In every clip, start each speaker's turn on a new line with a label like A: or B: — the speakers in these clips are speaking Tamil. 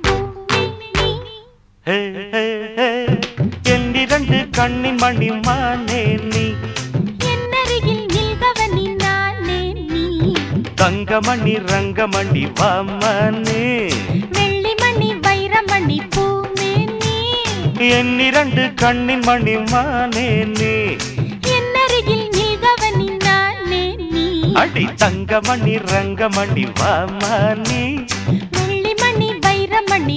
A: பூமி நீ.
B: ஹே, ஹே, ஹே. என்னிரண்டு கண்ணின் மணி மானே நீ.
A: என்னருகில் நில்கவனி நானே நீ.
B: தங்கமணி ரங்கமணி வாமணி
A: வெள்ளிமணி வைரமணி பூமி நீ.
B: என்னிரண்டு கண்ணின் மணி மானே நீ. அடி தங்கமணி ரங்கமணி வாமணி.
A: வெள்ளிமணி வைரமணி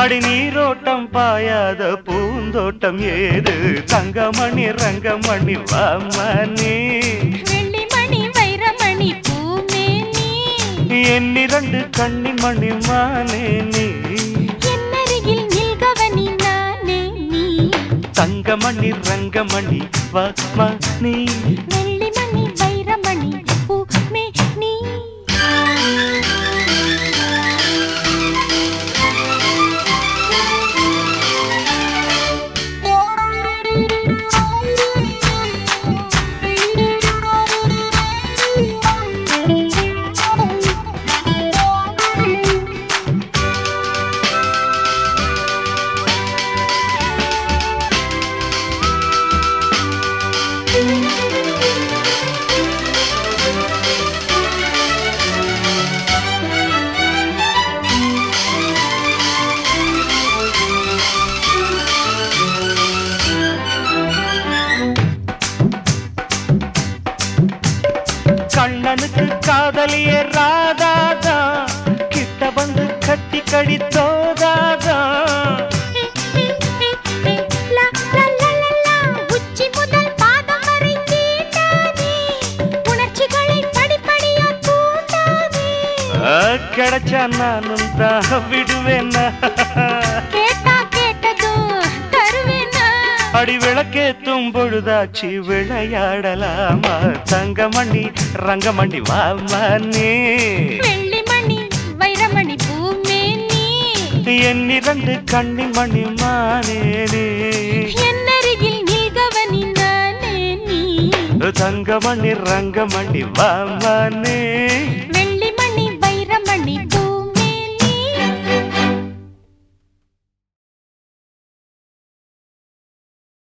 B: அடி நீரோட்டம் பாயாத பூந்தோட்டம் ஏது தங்கமணி ரங்கமணி வாமணி
A: வெள்ளிமணி வைரமணி பூமேனி.
B: என்னிரண்டு கண்ணின் மணி மானே நீ
A: என்னருகில் நில்கவனி நானே நீ.
B: தங்கமணி ரங்கமணி வாமணி
A: வெள்ளிமணி
B: காதலிய ராதாதா கிட்ட வந்து கட்டி கடித்தோதாதா.
A: லா, லா, லா, லா,
B: அடி விளக்கேத்தும் பொழுதாச்சு விளையாடலாமா? தங்கமணி ரங்கமணி வாமனே
A: வெள்ளிமணி வைரமணி பூமேனி.
B: என்னிரண்டு கண்ணின் மணி மானேனே
A: என்னருகில் நில்கவனி நானே நீ?
B: தங்கமணி ரங்கமணி வாமனே